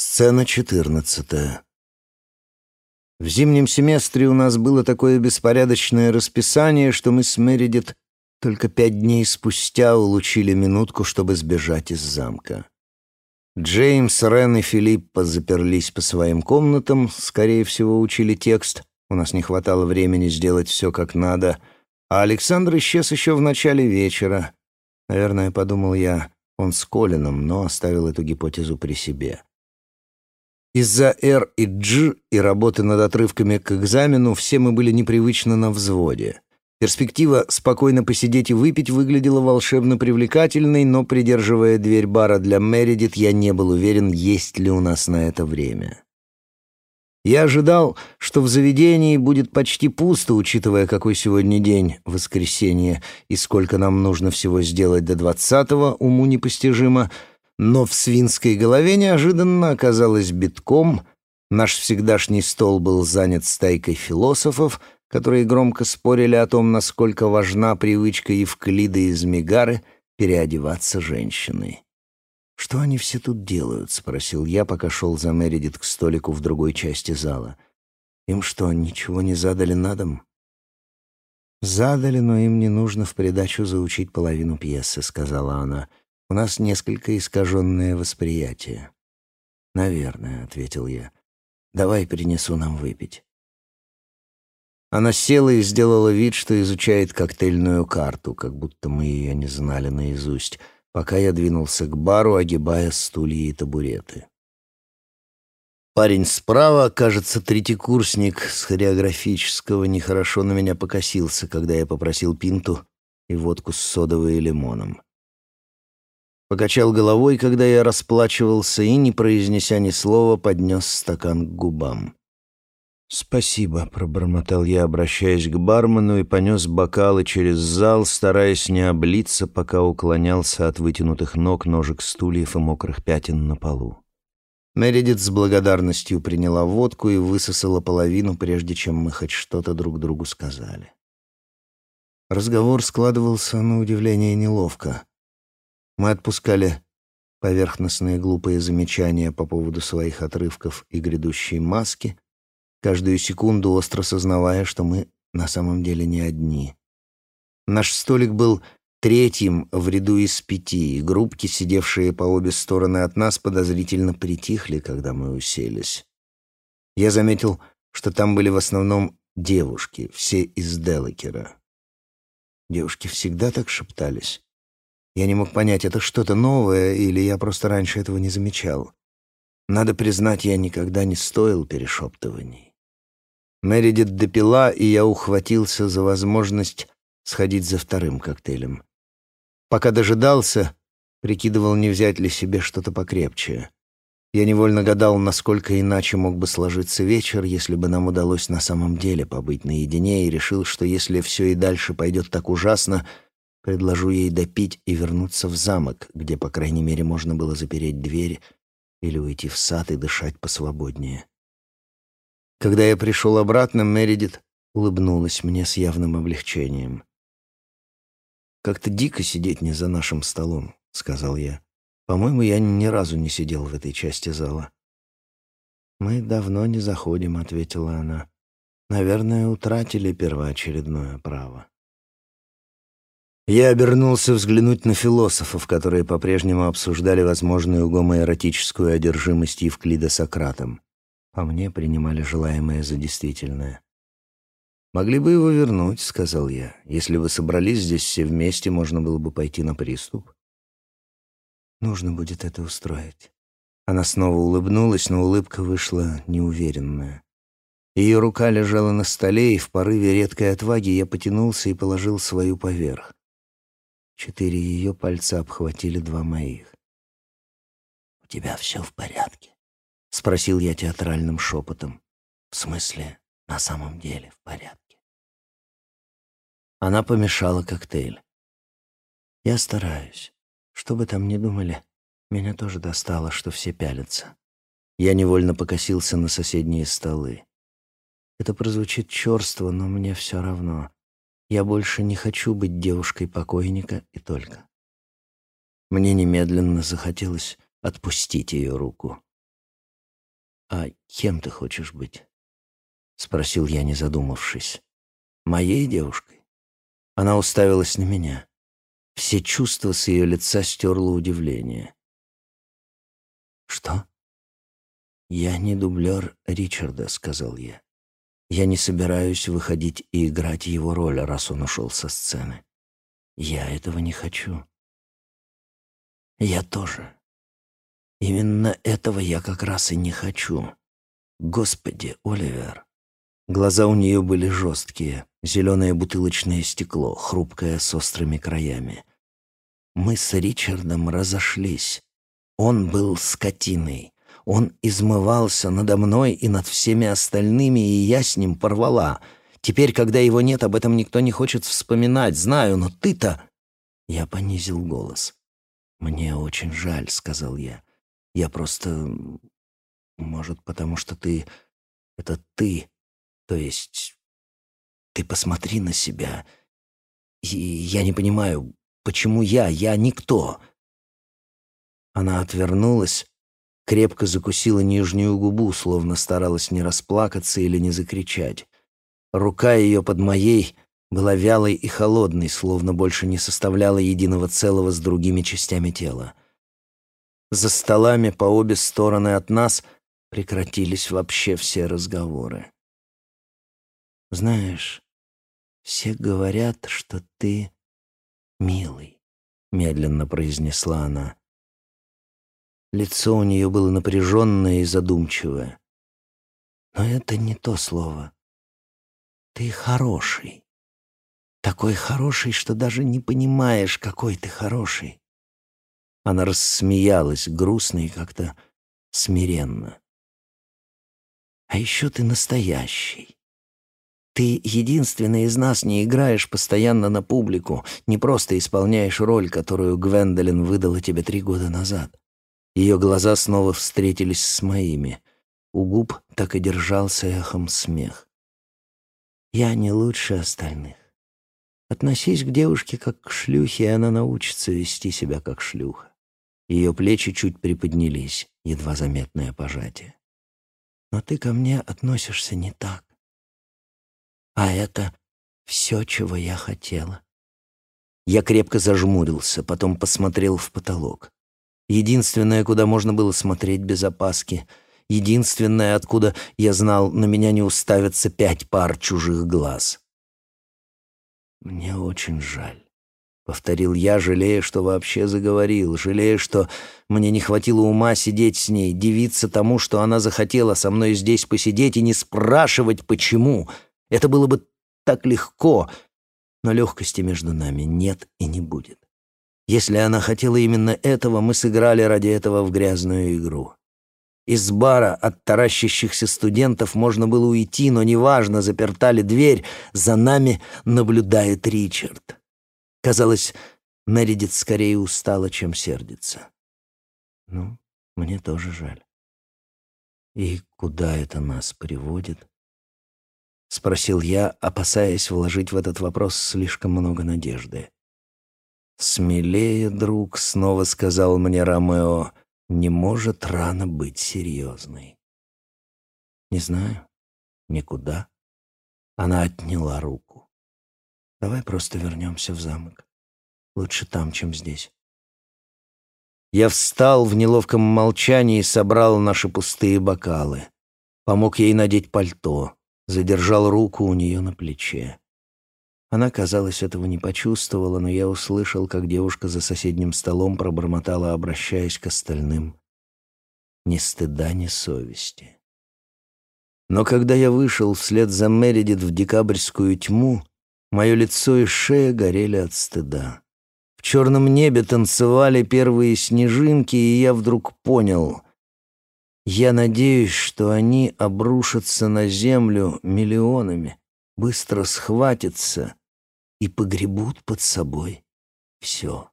Сцена четырнадцатая. В зимнем семестре у нас было такое беспорядочное расписание, что мы с Мередит только пять дней спустя улучили минутку, чтобы сбежать из замка. Джеймс, Рен и Филиппа заперлись по своим комнатам, скорее всего, учили текст, у нас не хватало времени сделать все как надо, а Александр исчез еще в начале вечера. Наверное, подумал я, он с Колином, но оставил эту гипотезу при себе. Из-за «Р» и «Дж» и работы над отрывками к экзамену все мы были непривычно на взводе. Перспектива спокойно посидеть и выпить выглядела волшебно привлекательной, но, придерживая дверь бара для Мередит, я не был уверен, есть ли у нас на это время. Я ожидал, что в заведении будет почти пусто, учитывая, какой сегодня день, воскресенье, и сколько нам нужно всего сделать до двадцатого, уму непостижимо — но в свинской голове неожиданно оказалось битком. Наш всегдашний стол был занят стайкой философов, которые громко спорили о том, насколько важна привычка Евклида из Мегары переодеваться женщиной. «Что они все тут делают?» — спросил я, пока шел за Мередит к столику в другой части зала. «Им что, ничего не задали на дом?» «Задали, но им не нужно в придачу заучить половину пьесы», — сказала она. У нас несколько искаженное восприятие. «Наверное», — ответил я. «Давай принесу нам выпить». Она села и сделала вид, что изучает коктейльную карту, как будто мы ее не знали наизусть, пока я двинулся к бару, огибая стулья и табуреты. Парень справа, кажется, третьекурсник с хореографического, нехорошо на меня покосился, когда я попросил пинту и водку с содовой и лимоном. Покачал головой, когда я расплачивался, и, не произнеся ни слова, поднес стакан к губам. «Спасибо», — пробормотал я, обращаясь к бармену, и понес бокалы через зал, стараясь не облиться, пока уклонялся от вытянутых ног, ножек стульев и мокрых пятен на полу. Мередит с благодарностью приняла водку и высосала половину, прежде чем мы хоть что-то друг другу сказали. Разговор складывался на удивление неловко. Мы отпускали поверхностные глупые замечания по поводу своих отрывков и грядущей маски, каждую секунду остро сознавая, что мы на самом деле не одни. Наш столик был третьим в ряду из пяти, и группки, сидевшие по обе стороны от нас, подозрительно притихли, когда мы уселись. Я заметил, что там были в основном девушки, все из Делакера. Девушки всегда так шептались. Я не мог понять, это что-то новое или я просто раньше этого не замечал. Надо признать, я никогда не стоил перешептываний. Мередит допила, и я ухватился за возможность сходить за вторым коктейлем. Пока дожидался, прикидывал, не взять ли себе что-то покрепче. Я невольно гадал, насколько иначе мог бы сложиться вечер, если бы нам удалось на самом деле побыть наедине, и решил, что если все и дальше пойдет так ужасно — Предложу ей допить и вернуться в замок, где, по крайней мере, можно было запереть дверь или уйти в сад и дышать посвободнее. Когда я пришел обратно, Мередит улыбнулась мне с явным облегчением. «Как-то дико сидеть не за нашим столом», — сказал я. «По-моему, я ни разу не сидел в этой части зала». «Мы давно не заходим», — ответила она. «Наверное, утратили первоочередное право». Я обернулся взглянуть на философов, которые по-прежнему обсуждали возможную гомоэротическую одержимость Евклида Сократом. По мне принимали желаемое за действительное. «Могли бы его вернуть», — сказал я. «Если вы собрались здесь все вместе, можно было бы пойти на приступ». «Нужно будет это устроить». Она снова улыбнулась, но улыбка вышла неуверенная. Ее рука лежала на столе, и в порыве редкой отваги я потянулся и положил свою поверх. Четыре ее пальца обхватили два моих. «У тебя все в порядке?» — спросил я театральным шепотом. «В смысле, на самом деле в порядке?» Она помешала коктейль. «Я стараюсь. Что бы там ни думали, меня тоже достало, что все пялятся. Я невольно покосился на соседние столы. Это прозвучит черство, но мне все равно. Я больше не хочу быть девушкой покойника и только. Мне немедленно захотелось отпустить ее руку. «А кем ты хочешь быть?» — спросил я, не задумавшись. «Моей девушкой?» Она уставилась на меня. Все чувства с ее лица стерло удивление. «Что?» «Я не дублер Ричарда», — сказал я. «Я не собираюсь выходить и играть его роль, раз он ушел со сцены. Я этого не хочу». «Я тоже. Именно этого я как раз и не хочу. Господи, Оливер». Глаза у нее были жесткие, зеленое бутылочное стекло, хрупкое с острыми краями. Мы с Ричардом разошлись. Он был скотиной. Он измывался надо мной и над всеми остальными, и я с ним порвала. Теперь, когда его нет, об этом никто не хочет вспоминать. Знаю, но ты-то...» Я понизил голос. «Мне очень жаль», — сказал я. «Я просто... Может, потому что ты... Это ты. То есть... Ты посмотри на себя. И я не понимаю, почему я? Я никто». Она отвернулась, крепко закусила нижнюю губу, словно старалась не расплакаться или не закричать. Рука ее под моей была вялой и холодной, словно больше не составляла единого целого с другими частями тела. За столами по обе стороны от нас прекратились вообще все разговоры. «Знаешь, все говорят, что ты милый», — медленно произнесла она. Лицо у нее было напряженное и задумчивое. Но это не то слово. Ты хороший. Такой хороший, что даже не понимаешь, какой ты хороший. Она рассмеялась, грустно и как-то смиренно. А еще ты настоящий. Ты единственный из нас не играешь постоянно на публику, не просто исполняешь роль, которую Гвендолин выдала тебе три года назад. Ее глаза снова встретились с моими. У губ так и держался эхом смех. «Я не лучше остальных. Относись к девушке как к шлюхе, и она научится вести себя как шлюха». Ее плечи чуть приподнялись, едва заметное пожатие. «Но ты ко мне относишься не так. А это все, чего я хотела». Я крепко зажмурился, потом посмотрел в потолок. Единственное, куда можно было смотреть без опаски. Единственное, откуда, я знал, на меня не уставятся пять пар чужих глаз. «Мне очень жаль», — повторил я, жалея, что вообще заговорил, жалея, что мне не хватило ума сидеть с ней, дивиться тому, что она захотела со мной здесь посидеть и не спрашивать, почему. Это было бы так легко, но легкости между нами нет и не будет. Если она хотела именно этого, мы сыграли ради этого в грязную игру. Из бара от таращащихся студентов можно было уйти, но неважно, заперта ли дверь, за нами наблюдает Ричард. Казалось, Мередит скорее устала, чем сердится. Ну, мне тоже жаль. И куда это нас приводит? Спросил я, опасаясь вложить в этот вопрос слишком много надежды. «Смелее, друг», — снова сказал мне Ромео, — «не может рано быть серьезной». «Не знаю. Никуда». Она отняла руку. «Давай просто вернемся в замок. Лучше там, чем здесь». Я встал в неловком молчании и собрал наши пустые бокалы. Помог ей надеть пальто, задержал руку у нее на плече. Она, казалось, этого не почувствовала, но я услышал, как девушка за соседним столом пробормотала, обращаясь к остальным. Ни стыда, ни совести. Но когда я вышел вслед за Мередит в декабрьскую тьму, мое лицо и шея горели от стыда. В черном небе танцевали первые снежинки, и я вдруг понял — я надеюсь, что они обрушатся на землю миллионами, быстро схватятся и погребут под собой все.